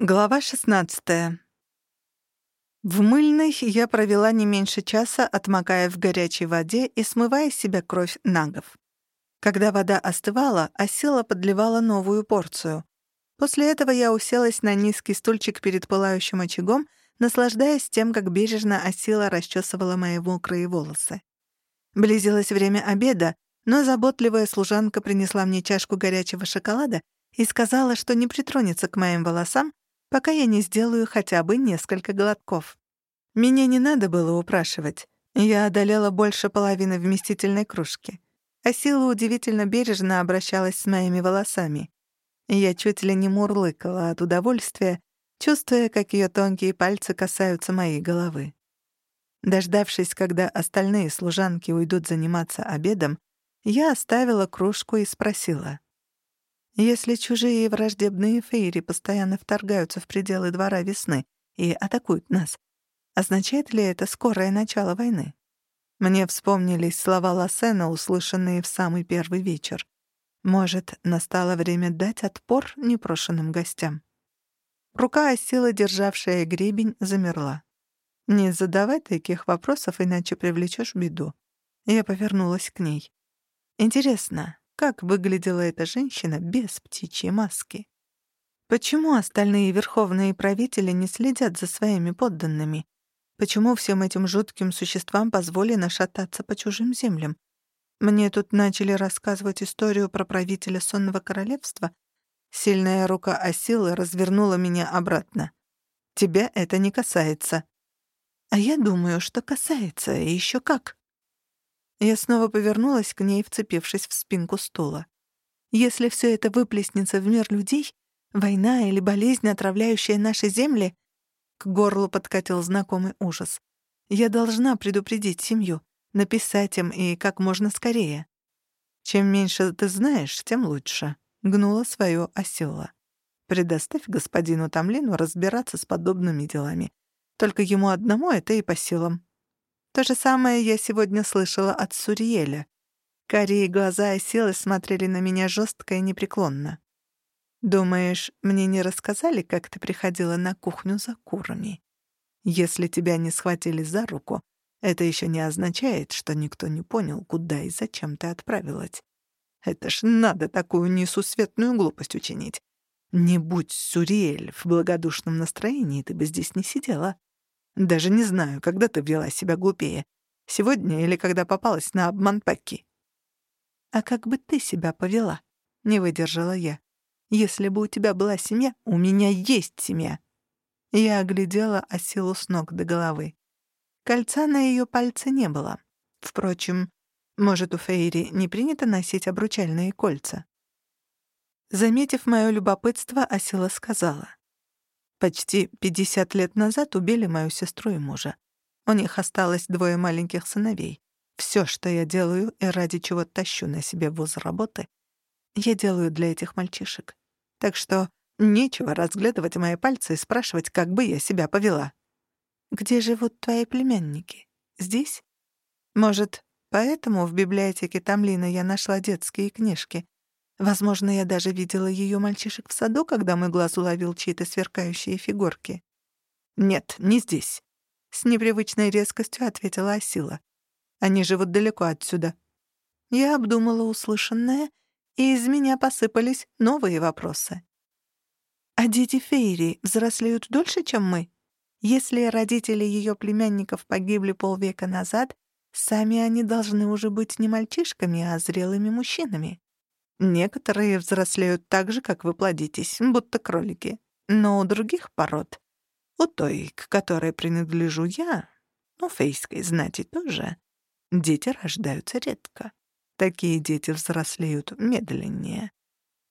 Глава 16. В мыльной я провела не меньше часа, отмокая в горячей воде и смывая с себя кровь нагов. Когда вода остывала, Осила подливала новую порцию. После этого я уселась на низкий стульчик перед пылающим очагом, наслаждаясь тем, как бережно Осила расчесывала мои мокрые волосы. Близилось время обеда, но заботливая служанка принесла мне чашку горячего шоколада и сказала, что не притронется к моим волосам, пока я не сделаю хотя бы несколько глотков. Меня не надо было упрашивать. Я одолела больше половины вместительной кружки. А сила удивительно бережно обращалась с моими волосами. Я чуть ли не мурлыкала от удовольствия, чувствуя, как ее тонкие пальцы касаются моей головы. Дождавшись, когда остальные служанки уйдут заниматься обедом, я оставила кружку и спросила. Если чужие враждебные фейри постоянно вторгаются в пределы двора весны и атакуют нас, означает ли это скорое начало войны? Мне вспомнились слова Лассена, услышанные в самый первый вечер. Может, настало время дать отпор непрошенным гостям? Рука осила, державшая гребень, замерла. «Не задавай таких вопросов, иначе привлечешь беду». Я повернулась к ней. «Интересно, как выглядела эта женщина без птичьей маски? Почему остальные верховные правители не следят за своими подданными? Почему всем этим жутким существам позволено шататься по чужим землям? Мне тут начали рассказывать историю про правителя сонного королевства. Сильная рука Осилы развернула меня обратно. Тебя это не касается. А я думаю, что касается, и еще как. Я снова повернулась к ней, вцепившись в спинку стула. Если все это выплеснется в мир людей, война или болезнь, отравляющая наши земли, к горлу подкатил знакомый ужас. Я должна предупредить семью, написать им и как можно скорее. Чем меньше ты знаешь, тем лучше, гнула свое осела. Предоставь господину Тамлину разбираться с подобными делами. Только ему одному это и по силам. То же самое я сегодня слышала от Суриеля. Карие глаза и силы смотрели на меня жестко и непреклонно. «Думаешь, мне не рассказали, как ты приходила на кухню за курами? Если тебя не схватили за руку, это еще не означает, что никто не понял, куда и зачем ты отправилась. Это ж надо такую несусветную глупость учинить. Не будь Суриэль в благодушном настроении, ты бы здесь не сидела. Даже не знаю, когда ты вела себя глупее. Сегодня или когда попалась на обман Пакки. «А как бы ты себя повела?» — не выдержала я. «Если бы у тебя была семья, у меня есть семья». Я оглядела Осилу с ног до головы. Кольца на ее пальце не было. Впрочем, может, у Фейри не принято носить обручальные кольца? Заметив мое любопытство, Осила сказала. Почти 50 лет назад убили мою сестру и мужа. У них осталось двое маленьких сыновей. Все, что я делаю и ради чего тащу на себе воз работы, я делаю для этих мальчишек. Так что нечего разглядывать мои пальцы и спрашивать, как бы я себя повела. «Где живут твои племянники? Здесь? Может, поэтому в библиотеке Тамлина я нашла детские книжки, Возможно, я даже видела ее мальчишек в саду, когда мой глаз уловил чьи-то сверкающие фигурки. «Нет, не здесь», — с непривычной резкостью ответила Асила. «Они живут далеко отсюда». Я обдумала услышанное, и из меня посыпались новые вопросы. «А дети Фейри взрослеют дольше, чем мы? Если родители ее племянников погибли полвека назад, сами они должны уже быть не мальчишками, а зрелыми мужчинами». Некоторые взрослеют так же, как вы плодитесь, будто кролики. Но у других пород, у той, к которой принадлежу я, ну, фейской знати тоже, дети рождаются редко. Такие дети взрослеют медленнее.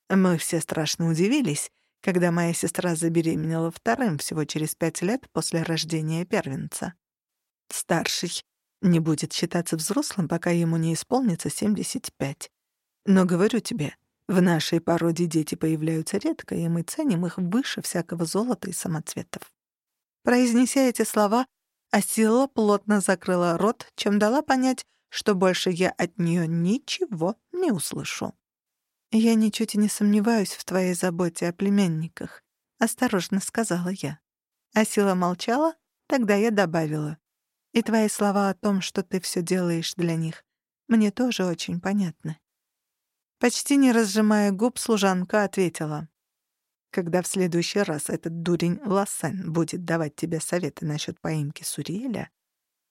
Мы все страшно удивились, когда моя сестра забеременела вторым всего через пять лет после рождения первенца. Старший не будет считаться взрослым, пока ему не исполнится 75. Но говорю тебе, в нашей породе дети появляются редко, и мы ценим их выше всякого золота и самоцветов. Произнеся эти слова, Асила плотно закрыла рот, чем дала понять, что больше я от нее ничего не услышу. «Я ничуть и не сомневаюсь в твоей заботе о племянниках», — осторожно сказала я. А Сила молчала, тогда я добавила. «И твои слова о том, что ты все делаешь для них, мне тоже очень понятны». Почти не разжимая губ, служанка ответила. «Когда в следующий раз этот дурень Лассен будет давать тебе советы насчет поимки Суриэля,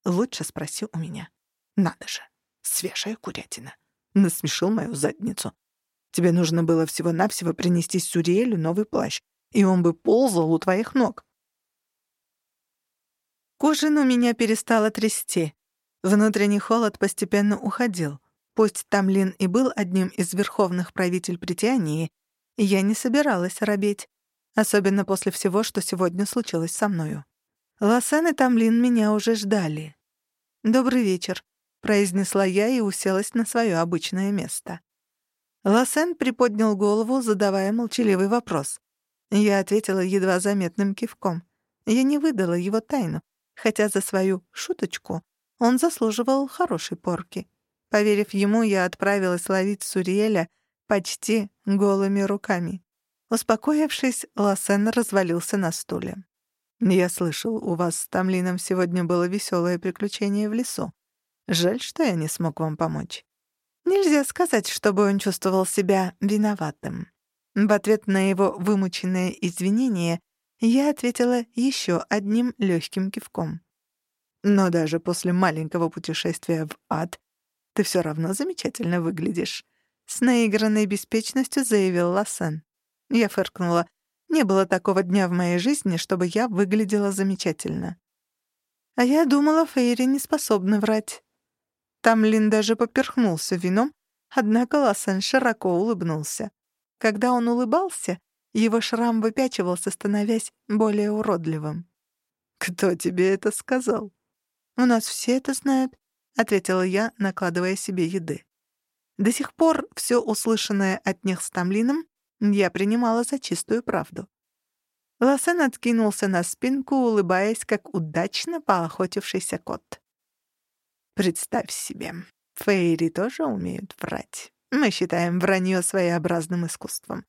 лучше спроси у меня. Надо же, свежая курятина. Насмешил мою задницу. Тебе нужно было всего-навсего принести Суриэлю новый плащ, и он бы ползал у твоих ног. К ужину меня перестало трясти. Внутренний холод постепенно уходил. Пусть Тамлин и был одним из верховных правитель Притянии, я не собиралась робеть, особенно после всего, что сегодня случилось со мною. Лосен и Тамлин меня уже ждали. «Добрый вечер», — произнесла я и уселась на свое обычное место. Лосен приподнял голову, задавая молчаливый вопрос. Я ответила едва заметным кивком. Я не выдала его тайну, хотя за свою шуточку он заслуживал хорошей порки. Поверив ему, я отправилась ловить Суриэля почти голыми руками. Успокоившись, Лассен развалился на стуле. «Я слышал, у вас с Тамлином сегодня было веселое приключение в лесу. Жаль, что я не смог вам помочь». Нельзя сказать, чтобы он чувствовал себя виноватым. В ответ на его вымученное извинение я ответила еще одним легким кивком. «Но даже после маленького путешествия в ад ты все равно замечательно выглядишь», — с наигранной беспечностью заявил Лассен. Я фыркнула. Не было такого дня в моей жизни, чтобы я выглядела замечательно. А я думала, Фейри не способна врать. Тамлин даже поперхнулся вином, однако Лассен широко улыбнулся. Когда он улыбался, его шрам выпячивался, становясь более уродливым. «Кто тебе это сказал?» «У нас все это знают», — ответила я, накладывая себе еды. До сих пор все услышанное от них с Тамлином я принимала за чистую правду. Лосен откинулся на спинку, улыбаясь, как удачно поохотившийся кот. «Представь себе, фейри тоже умеют врать. Мы считаем вранье своеобразным искусством.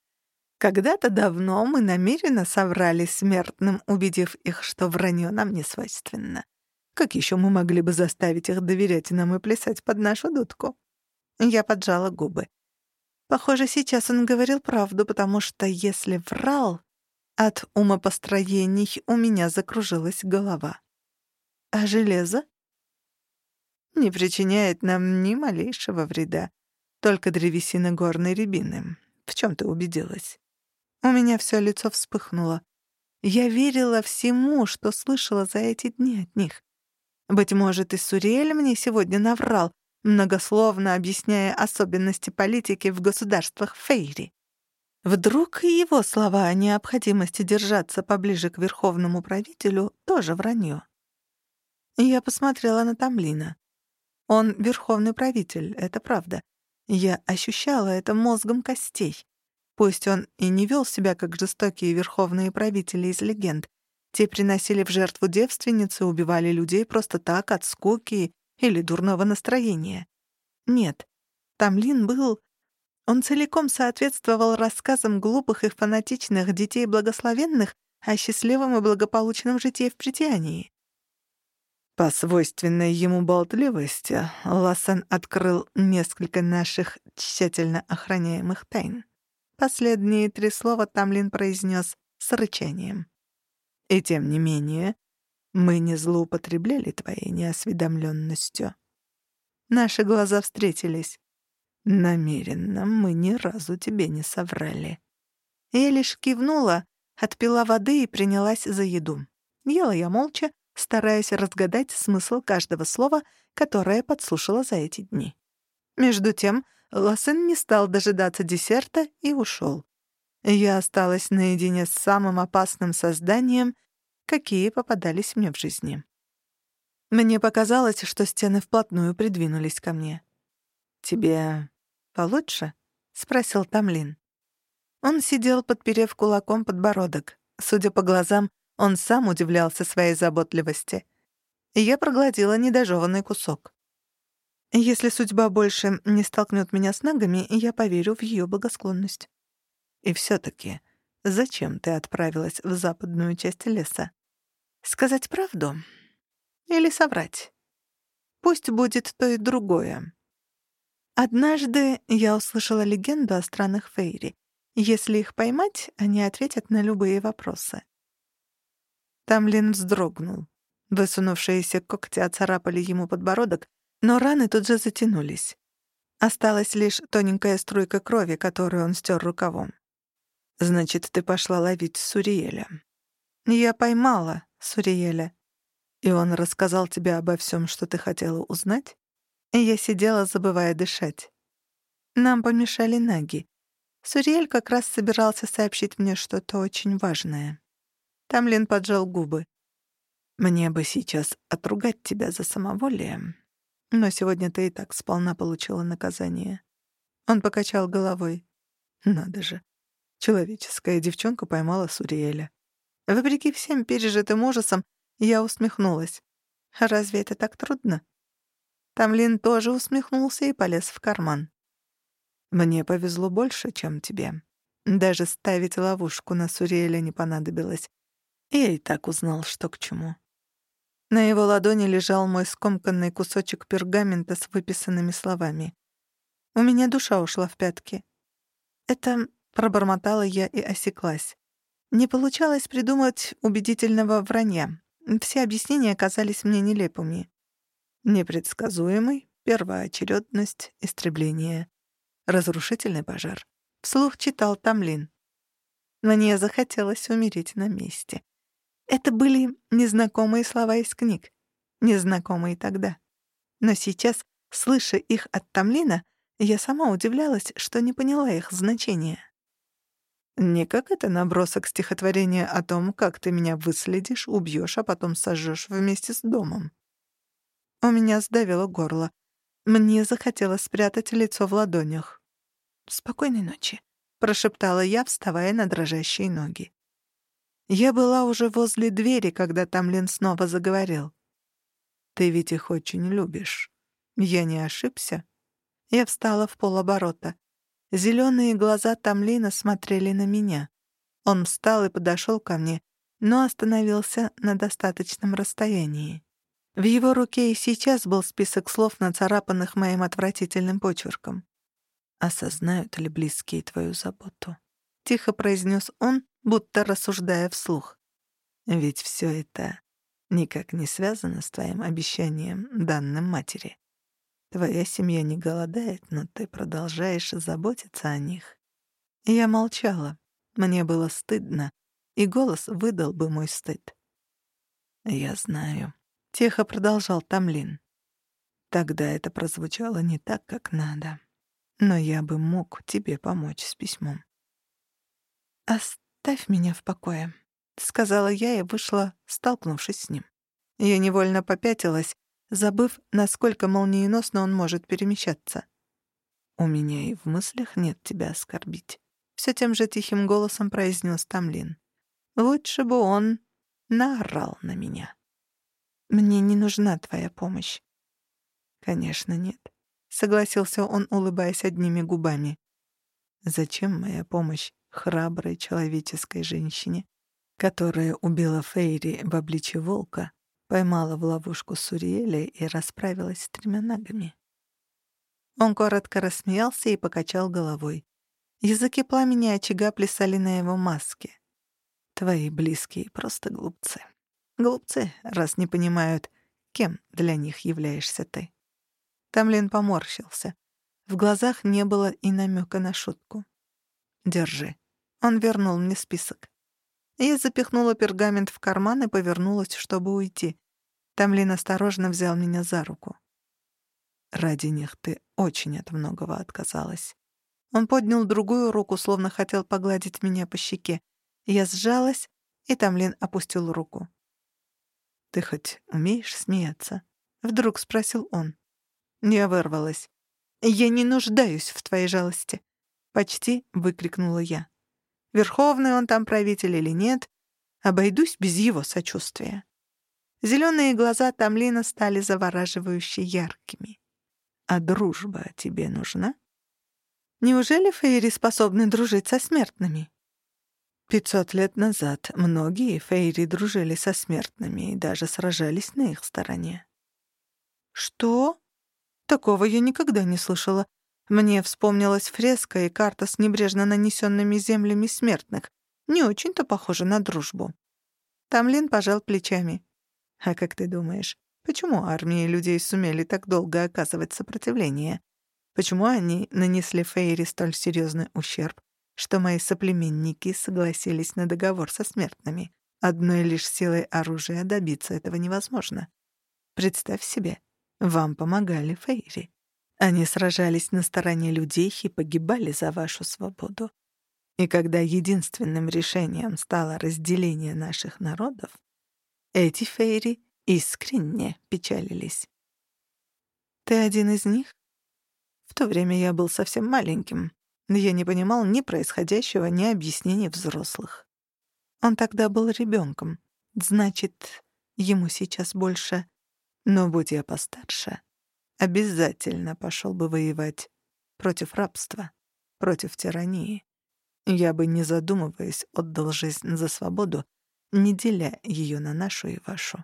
Когда-то давно мы намеренно соврали смертным, убедив их, что вранье нам не свойственно. Как еще мы могли бы заставить их доверять нам и плясать под нашу дудку? Я поджала губы. Похоже, сейчас он говорил правду, потому что если врал, от умопостроений у меня закружилась голова. А железо? Не причиняет нам ни малейшего вреда. Только древесина горной рябины. В чем ты убедилась? У меня все лицо вспыхнуло. Я верила всему, что слышала за эти дни от них. Быть может, и Сурель мне сегодня наврал, многословно объясняя особенности политики в государствах Фейри. Вдруг его слова о необходимости держаться поближе к верховному правителю тоже вранье. Я посмотрела на Тамлина. Он верховный правитель, это правда. Я ощущала это мозгом костей. Пусть он и не вел себя как жестокие верховные правители из легенд. Те приносили в жертву девственницы, убивали людей просто так, от скуки или дурного настроения. Нет, Тамлин был... Он целиком соответствовал рассказам глупых и фанатичных детей благословенных о счастливом и благополучном житии в притянии. По свойственной ему болтливости Лассен открыл несколько наших тщательно охраняемых тайн. Последние три слова Тамлин произнес с рычанием. «И тем не менее, мы не злоупотребляли твоей неосведомленностью. Наши глаза встретились. Намеренно мы ни разу тебе не соврали. Я лишь кивнула, отпила воды и принялась за еду. Ела я молча, стараясь разгадать смысл каждого слова, которое подслушала за эти дни. Между тем, Лассен не стал дожидаться десерта и ушел. Я осталась наедине с самым опасным созданием, какие попадались мне в жизни. Мне показалось, что стены вплотную придвинулись ко мне. «Тебе получше?» — спросил Тамлин. Он сидел, подперев кулаком подбородок. Судя по глазам, он сам удивлялся своей заботливости. Я проглотила недожеванный кусок. Если судьба больше не столкнет меня с ногами, я поверю в ее благосклонность. И все таки Зачем ты отправилась в западную часть леса? Сказать правду или соврать? Пусть будет то и другое. Однажды я услышала легенду о странных фейри. Если их поймать, они ответят на любые вопросы. Тамлин вздрогнул. Высунувшиеся когти оцарапали ему подбородок, но раны тут же затянулись. Осталась лишь тоненькая струйка крови, которую он стер рукавом. «Значит, ты пошла ловить Суриеля». «Я поймала Суриеля. И он рассказал тебе обо всем, что ты хотела узнать?» Я сидела, забывая дышать. Нам помешали наги. Суриэль как раз собирался сообщить мне что-то очень важное. Тамлин поджал губы. «Мне бы сейчас отругать тебя за самоволие, но сегодня ты и так сполна получила наказание». Он покачал головой. «Надо же. Человеческая девчонка поймала Суриэля. Вопреки всем пережитым ужасам, я усмехнулась. Разве это так трудно? Тамлин тоже усмехнулся и полез в карман. «Мне повезло больше, чем тебе. Даже ставить ловушку на Суриэля не понадобилось. Я и так узнал, что к чему». На его ладони лежал мой скомканный кусочек пергамента с выписанными словами. У меня душа ушла в пятки. Это пробормотала я и осеклась. Не получалось придумать убедительного вранья. Все объяснения казались мне нелепыми. Непредсказуемый, первоочередность, истребление. Разрушительный пожар. Вслух читал Тамлин. Мне захотелось умереть на месте. Это были незнакомые слова из книг. Незнакомые тогда. Но сейчас, слыша их от Тамлина, я сама удивлялась, что не поняла их значения. Не как это набросок стихотворения о том, как ты меня выследишь, убьешь, а потом сожжешь вместе с домом. У меня сдавило горло. Мне захотелось спрятать лицо в ладонях. «Спокойной ночи», — прошептала я, вставая на дрожащие ноги. Я была уже возле двери, когда Тамлин снова заговорил. «Ты ведь их очень любишь. Я не ошибся?» Я встала в полоборота. Зеленые глаза Тамлина смотрели на меня. Он встал и подошел ко мне, но остановился на достаточном расстоянии. В его руке и сейчас был список слов, нацарапанных моим отвратительным почерком. «Осознают ли близкие твою заботу?» — тихо произнес он, будто рассуждая вслух. «Ведь все это никак не связано с твоим обещанием, данным матери. Твоя семья не голодает, но ты продолжаешь заботиться о них». Я молчала. Мне было стыдно, и голос выдал бы мой стыд. «Я знаю», Тихо продолжал Тамлин. Тогда это прозвучало не так, как надо. Но я бы мог тебе помочь с письмом. «Оставь меня в покое», — сказала я и вышла, столкнувшись с ним. Я невольно попятилась, забыв, насколько молниеносно он может перемещаться. «У меня и в мыслях нет тебя оскорбить», — все тем же тихим голосом произнес Тамлин. «Лучше бы он наорал на меня». Мне не нужна твоя помощь. Конечно, нет, согласился он, улыбаясь одними губами. Зачем моя помощь храброй человеческой женщине, которая убила Фейри в обличье волка, поймала в ловушку Суриэля и расправилась с тремя ногами? Он коротко рассмеялся и покачал головой. Языки пламени очага плясали на его маске. Твои близкие просто глупцы. Глупцы, раз не понимают, кем для них являешься ты. Тамлин поморщился. В глазах не было и намека на шутку. «Держи». Он вернул мне список. Я запихнула пергамент в карман и повернулась, чтобы уйти. Тамлин осторожно взял меня за руку. «Ради них ты очень от многого отказалась». Он поднял другую руку, словно хотел погладить меня по щеке. Я сжалась, и Тамлин опустил руку. «Ты хоть умеешь смеяться?» — вдруг спросил он. Я вырвалась. «Я не нуждаюсь в твоей жалости!» — почти выкрикнула я. Верховный он там правитель или нет, обойдусь без его сочувствия. Зеленые глаза Тамлина стали завораживающе яркими. «А дружба тебе нужна?» «Неужели фейри способны дружить со смертными?» Пятьсот лет назад многие фейри дружили со смертными и даже сражались на их стороне. Что? Такого я никогда не слышала. Мне вспомнилась фреска и карта с небрежно нанесенными землями смертных. Не очень-то похоже на дружбу. Тамлин пожал плечами. А как ты думаешь, почему армии людей сумели так долго оказывать сопротивление? Почему они нанесли Фейри столь серьезный ущерб? что мои соплеменники согласились на договор со смертными. Одной лишь силой оружия добиться этого невозможно. Представь себе, вам помогали Фейри. Они сражались на стороне людей и погибали за вашу свободу. И когда единственным решением стало разделение наших народов, эти Фейри искренне печалились. Ты один из них? В то время я был совсем маленьким, я не понимал ни происходящего, ни объяснений взрослых. Он тогда был ребенком. Значит, ему сейчас больше. Но будь я постарше, обязательно пошел бы воевать против рабства, против тирании. Я бы, не задумываясь, отдал жизнь за свободу, не деля ее на нашу и вашу.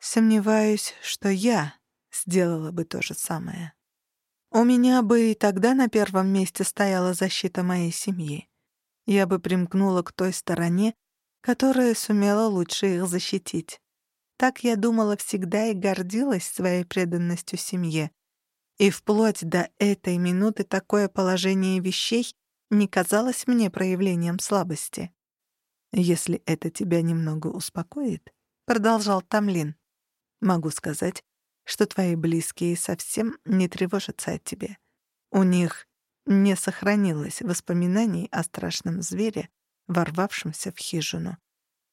Сомневаюсь, что я сделала бы то же самое. У меня бы и тогда на первом месте стояла защита моей семьи. Я бы примкнула к той стороне, которая сумела лучше их защитить. Так я думала всегда и гордилась своей преданностью семье. И вплоть до этой минуты такое положение вещей не казалось мне проявлением слабости. «Если это тебя немного успокоит», — продолжал Тамлин, — «могу сказать, что твои близкие совсем не тревожатся о тебе. У них не сохранилось воспоминаний о страшном звере, ворвавшемся в хижину.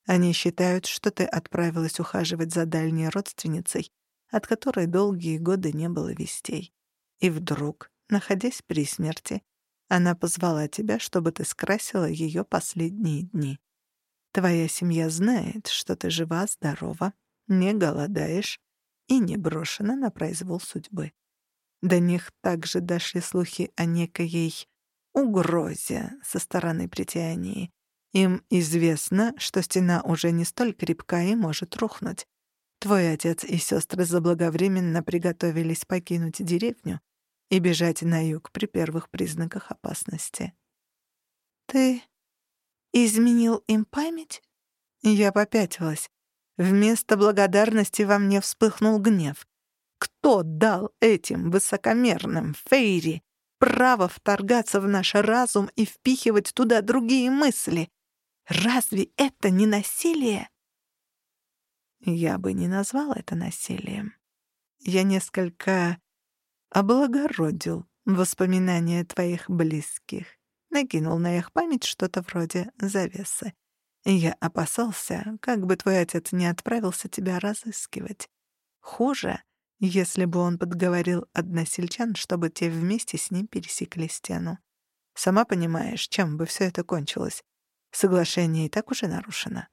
Они считают, что ты отправилась ухаживать за дальней родственницей, от которой долгие годы не было вестей. И вдруг, находясь при смерти, она позвала тебя, чтобы ты скрасила ее последние дни. Твоя семья знает, что ты жива, здорова, не голодаешь и не брошена на произвол судьбы. До них также дошли слухи о некоей угрозе со стороны притянии. Им известно, что стена уже не столь крепка и может рухнуть. Твой отец и сестры заблаговременно приготовились покинуть деревню и бежать на юг при первых признаках опасности. «Ты изменил им память?» Я попятилась. Вместо благодарности во мне вспыхнул гнев. Кто дал этим высокомерным Фейри право вторгаться в наш разум и впихивать туда другие мысли? Разве это не насилие? Я бы не назвал это насилием. Я несколько облагородил воспоминания твоих близких, накинул на их память что-то вроде завесы. Я опасался, как бы твой отец не отправился тебя разыскивать. Хуже, если бы он подговорил односельчан, чтобы те вместе с ним пересекли стену. Сама понимаешь, чем бы все это кончилось. Соглашение и так уже нарушено.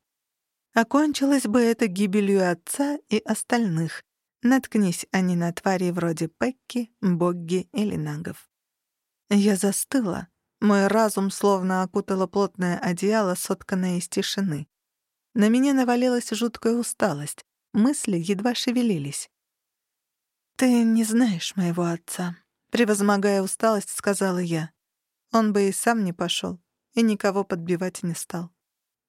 Окончилось бы это гибелью отца и остальных. Наткнись они на твари вроде Пекки, Богги или Нагов. Я застыла, мой разум словно окутало плотное одеяло, сотканное из тишины. На меня навалилась жуткая усталость, мысли едва шевелились. «Ты не знаешь моего отца», — превозмогая усталость, сказала я. Он бы и сам не пошел, и никого подбивать не стал.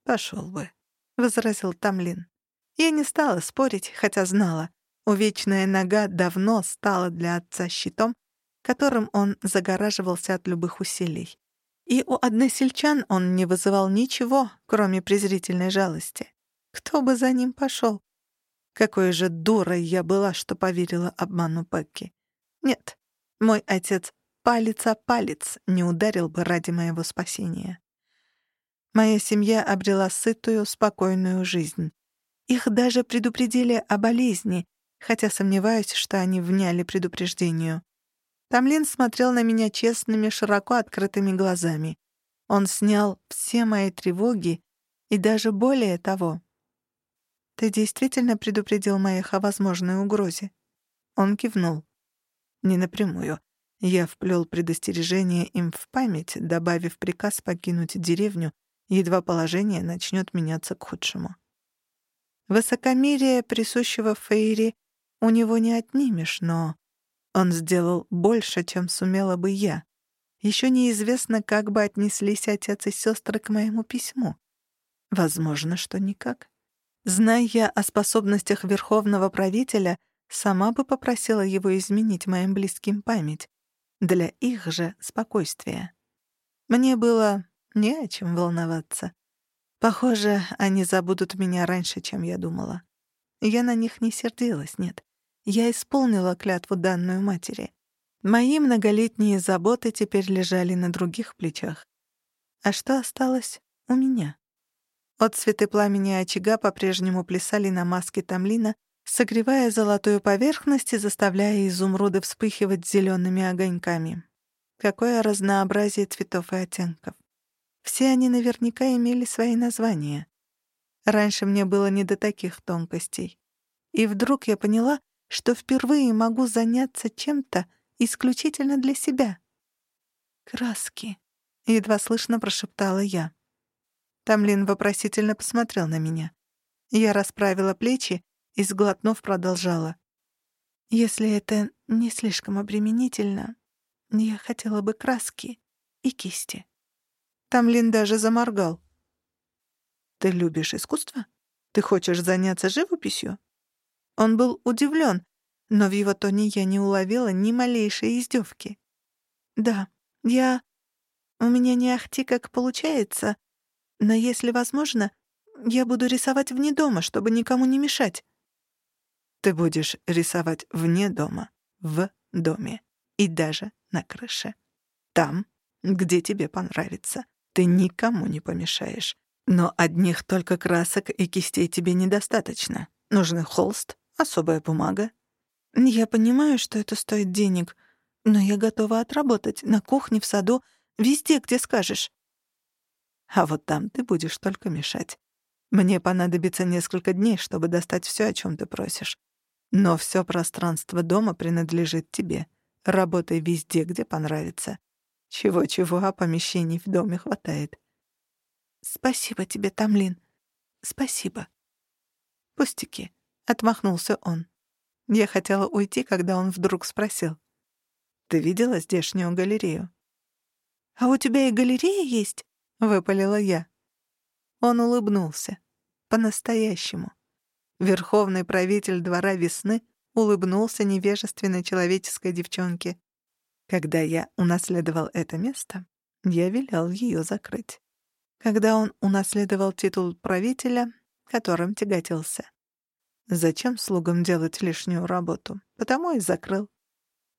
«Пошел бы», — возразил Тамлин. Я не стала спорить, хотя знала. Увечная нога давно стала для отца щитом, которым он загораживался от любых усилий. И у односельчан он не вызывал ничего, кроме презрительной жалости. Кто бы за ним пошел? Какой же дурой я была, что поверила обману Пекки. Нет, мой отец палец о палец не ударил бы ради моего спасения. Моя семья обрела сытую, спокойную жизнь. Их даже предупредили о болезни, хотя сомневаюсь, что они вняли предупреждению. Тамлин смотрел на меня честными, широко открытыми глазами. Он снял все мои тревоги и даже более того. «Ты действительно предупредил моих о возможной угрозе?» Он кивнул. Не напрямую. Я вплел предостережение им в память, добавив приказ покинуть деревню едва положение начнет меняться к худшему. Высокомерие, присущего Фейри, у него не отнимешь, но он сделал больше, чем сумела бы я. Еще неизвестно, как бы отнеслись отец и сестры к моему письму. Возможно, что никак. Зная о способностях верховного правителя, сама бы попросила его изменить моим близким память. Для их же спокойствия. Мне было не о чем волноваться. Похоже, они забудут меня раньше, чем я думала. Я на них не сердилась, нет. Я исполнила клятву данную матери. Мои многолетние заботы теперь лежали на других плечах. А что осталось у меня? От цветы пламени очага по-прежнему плясали на маске Тамлина, согревая золотую поверхность и заставляя изумруды вспыхивать зелеными огоньками. Какое разнообразие цветов и оттенков. Все они наверняка имели свои названия. Раньше мне было не до таких тонкостей. И вдруг я поняла, что впервые могу заняться чем-то исключительно для себя. «Краски», — едва слышно прошептала я. Тамлин вопросительно посмотрел на меня. Я расправила плечи и, сглотнув, продолжала. «Если это не слишком обременительно, я хотела бы краски и кисти». Тамлин даже заморгал. «Ты любишь искусство? Ты хочешь заняться живописью?» Он был удивлен, но в его тоне я не уловила ни малейшей издевки. «Да, я... У меня не ахти как получается, но если возможно, я буду рисовать вне дома, чтобы никому не мешать». «Ты будешь рисовать вне дома, в доме и даже на крыше. Там, где тебе понравится. Ты никому не помешаешь. Но одних только красок и кистей тебе недостаточно. Нужны холст, особая бумага. Я понимаю, что это стоит денег, но я готова отработать на кухне, в саду, везде, где скажешь. А вот там ты будешь только мешать. Мне понадобится несколько дней, чтобы достать все, о чем ты просишь. Но все пространство дома принадлежит тебе. Работай везде, где понравится. Чего-чего, а помещений в доме хватает. Спасибо тебе, Тамлин. Спасибо. Пустяки, — отмахнулся он. Я хотела уйти, когда он вдруг спросил. «Ты видела здешнюю галерею?» «А у тебя и галерея есть?» — выпалила я. Он улыбнулся. По-настоящему. Верховный правитель двора весны улыбнулся невежественной человеческой девчонке. Когда я унаследовал это место, я велел ее закрыть. Когда он унаследовал титул правителя, которым тяготился. Зачем слугам делать лишнюю работу? Потому и закрыл.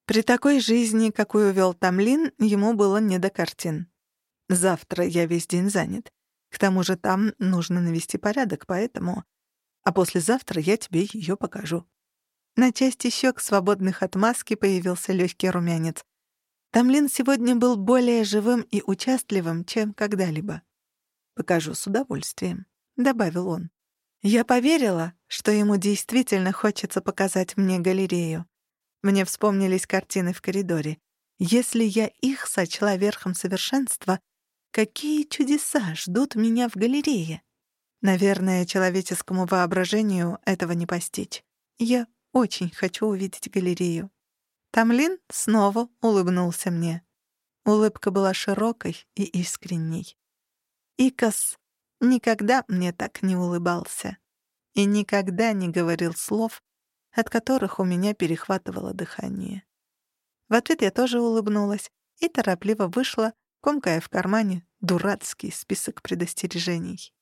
При такой жизни, какую вел Тамлин, ему было не до картин. Завтра я весь день занят. К тому же там нужно навести порядок, поэтому... А послезавтра я тебе ее покажу. На части щек, свободных от маски, появился легкий румянец. Тамлин сегодня был более живым и участливым, чем когда-либо. «Покажу с удовольствием», — добавил он. Я поверила, что ему действительно хочется показать мне галерею. Мне вспомнились картины в коридоре. Если я их сочла верхом совершенства, какие чудеса ждут меня в галерее? Наверное, человеческому воображению этого не постичь. Я очень хочу увидеть галерею. Тамлин снова улыбнулся мне. Улыбка была широкой и искренней. Икас никогда мне так не улыбался и никогда не говорил слов, от которых у меня перехватывало дыхание. В ответ я тоже улыбнулась и торопливо вышла, комкая в кармане дурацкий список предостережений.